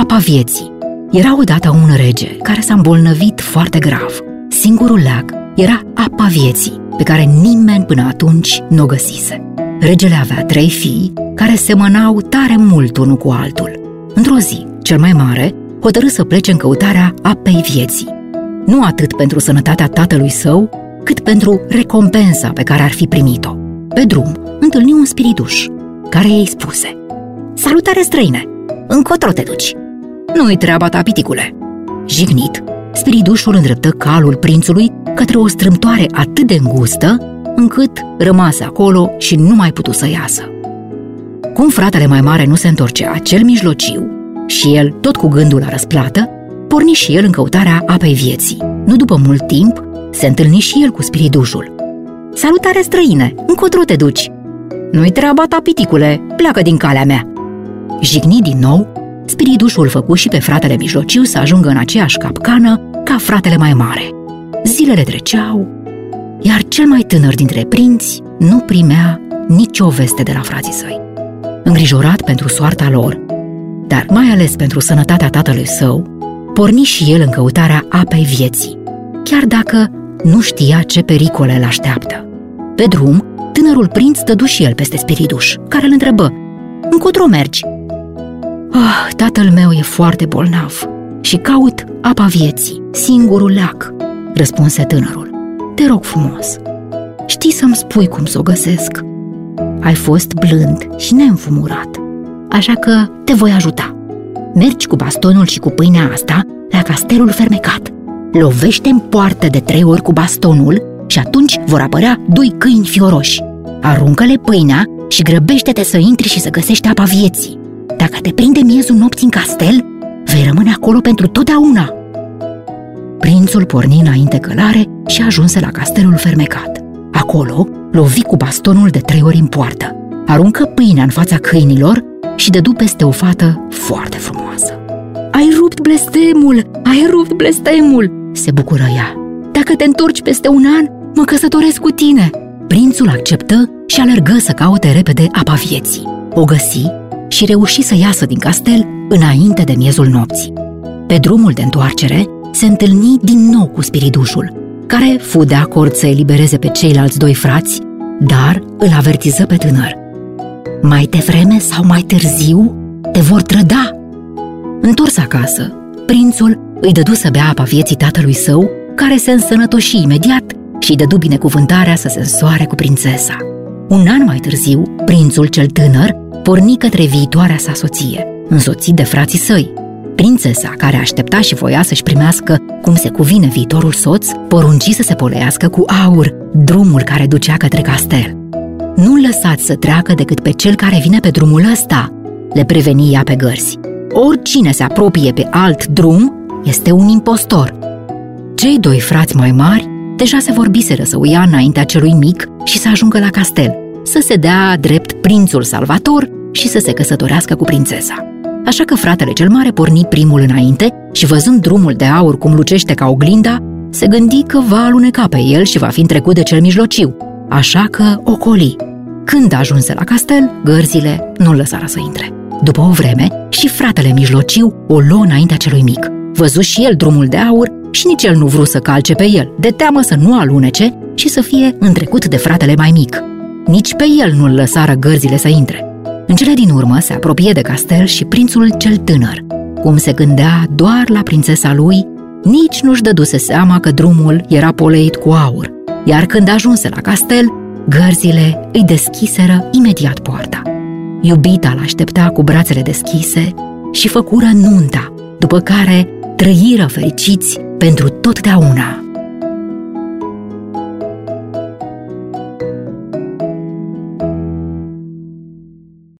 apa vieții. Era odată un rege care s-a îmbolnăvit foarte grav. Singurul leac era apa vieții, pe care nimeni până atunci nu o găsise. Regele avea trei fii care semănau tare mult unul cu altul. Într-o zi, cel mai mare hotărâ să plece în căutarea apei vieții. Nu atât pentru sănătatea tatălui său, cât pentru recompensa pe care ar fi primit-o. Pe drum, întâlni un spirituș, care îi spuse Salutare străine! Încotro te duci? Nu-i treaba ta, piticule! Jignit, spiridușul îndreptă calul prințului către o strâmtoare atât de îngustă, încât rămase acolo și nu mai putu să iasă. Cum fratele mai mare nu se întorcea, cel mijlociu, și el, tot cu gândul la răsplată, porni și el în căutarea apei vieții. Nu după mult timp, se întâlni și el cu spiridușul. Salutare străine, încotro te duci? Nu-i treaba ta, piticule, pleacă din calea mea. Jigni din nou, spiridușul făcu și pe fratele mijlociu să ajungă în aceeași capcană ca fratele mai mare. Zilele treceau, iar cel mai tânăr dintre prinți nu primea nicio veste de la frații săi. Îngrijorat pentru soarta lor, dar mai ales pentru sănătatea tatălui său, porni și el în căutarea apei vieții, chiar dacă nu știa ce pericole îl așteaptă. Pe drum, tânărul prinț dădu și el peste spiriduș, care îl întrebă, Încotro mergi?" Ah, tatăl meu e foarte bolnav și caut apa vieții, singurul leac," răspunse tânărul. Te rog frumos, știi să-mi spui cum să o găsesc? Ai fost blând și neînfumurat, așa că te voi ajuta. Mergi cu bastonul și cu pâinea asta la castelul fermecat. Lovește în poartă de trei ori cu bastonul și atunci vor apărea doi câini fioroși. Aruncă-le pâinea și grăbește-te să intri și să găsești apa vieții. Dacă te prinde miezul nopții în castel, vei rămâne acolo pentru totdeauna. Prințul porni înainte călare și ajunse la castelul fermecat. Acolo, lovi cu bastonul de trei ori în poartă, aruncă pâinea în fața câinilor și dădu peste o fată foarte frumoasă. Ai rupt blestemul! Ai rupt blestemul!" se bucură ea. Dacă te întorci peste un an, mă căsătoresc cu tine!" Prințul acceptă și alergă să caute repede apa vieții. O găsi și reuși să iasă din castel înainte de miezul nopții. Pe drumul de întoarcere, se întâlni din nou cu spiridușul, care fu de acord să elibereze pe ceilalți doi frați, dar îl avertiză pe tânăr. Mai devreme sau mai târziu te vor trăda. Întors acasă, prințul îi dădu să bea apa vieții tatălui său, care se însănătoși imediat și îi dădu binecuvântarea să se însoare cu prințesa. Un an mai târziu, prințul cel tânăr porni către viitoarea sa soție, însoțit de frații săi. Prințesa, care aștepta și voia să-și primească cum se cuvine viitorul soț, porunci să se polească cu aur drumul care ducea către castel. Nu lăsați să treacă decât pe cel care vine pe drumul ăsta, le preveni ea pe gărzi. Oricine se apropie pe alt drum este un impostor. Cei doi frați mai mari deja se vorbiseră să uia înaintea celui mic și să ajungă la castel, să se dea drept prințul salvator și să se căsătorească cu prințesa. Așa că fratele cel mare porni primul înainte și văzând drumul de aur cum lucește ca oglinda, se gândi că va aluneca pe el și va fi întrecut de cel mijlociu, așa că ocoli. Când ajunse la castel, gărzile nu-l lăsară să intre. După o vreme, și fratele mijlociu o luă înaintea celui mic. Văzu și el drumul de aur și nici el nu vru să calce pe el, de teamă să nu alunece și să fie întrecut de fratele mai mic. Nici pe el nu-l lăsară gărzile să intre. În cele din urmă se apropie de castel și prințul cel tânăr. Cum se gândea doar la prințesa lui, nici nu-și dăduse seama că drumul era poleit cu aur, iar când ajunse la castel, gărzile îi deschiseră imediat poarta. Iubita l-aștepta cu brațele deschise și făcură nunta, după care trăiră fericiți pentru totdeauna.